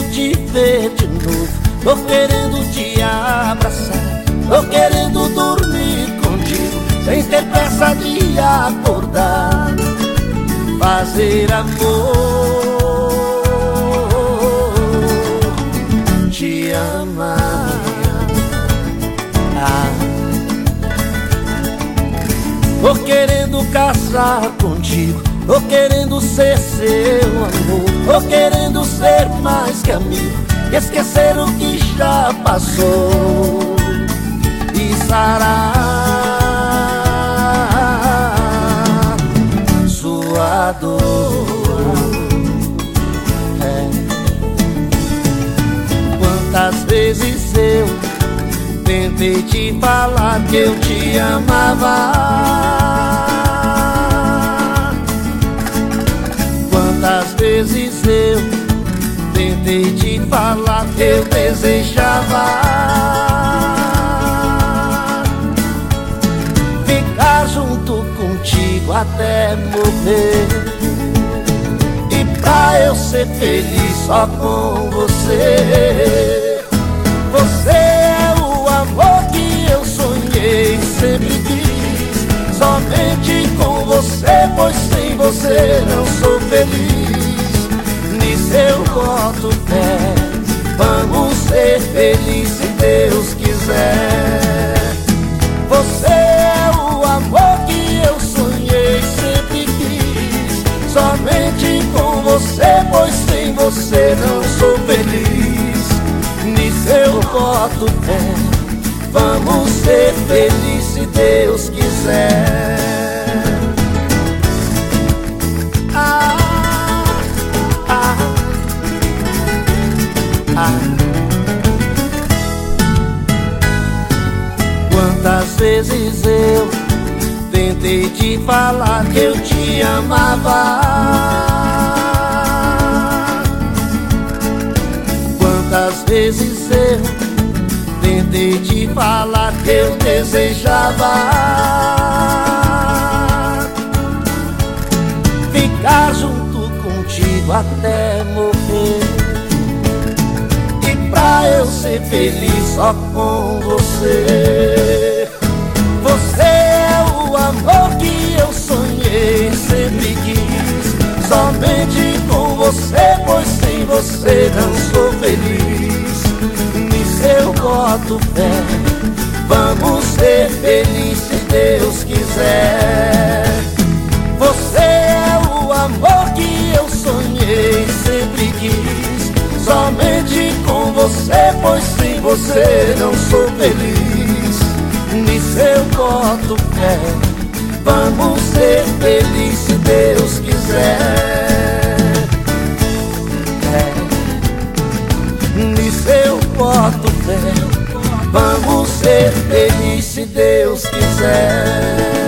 ver de novo. Tô querendo te abraçar. Tô querendo dormir contigo Sem ter pressa de acordar. Fazer amor. Te amar. Tô querendo casar contigo. Tô querendo ser seu amor Esquecer o que já passou E sarar Sua dor é. Quantas vezes eu Tentei te falar que eu te amava Quantas vezes eu tentei te falar eu desejava Ficar junto contigo até morrer. E pra eu ser feliz só com Você ser felizes se Deus quiser. Você é o amor que eu sonhei, sempre quis. Somente com você, pois sem você não sou feliz. Nisso eu boto fé. Vamos ser felizes se Deus quiser Quantas vezes eu tentei te falar que eu te amava. Quantas vezes eu tentei te falar que eu desejava. Ficar junto contigo até morrer. Pra eu ser feliz só com você Somente com você, pois sem você não sou feliz. Nisso eu boto fé Vamos ser felizes se Deus quiser. Você é o amor que eu sonhei, sempre quis. Somente com você, pois sem você não sou feliz. Nisso eu boto fé Vamos ser felizes se Deus quiser Vamos ser felizes se Deus quiser